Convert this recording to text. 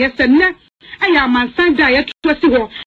yɛsɛ nnɛ ɛyɛ amansan da a yɛtoto si hɔ